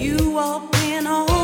you walking on.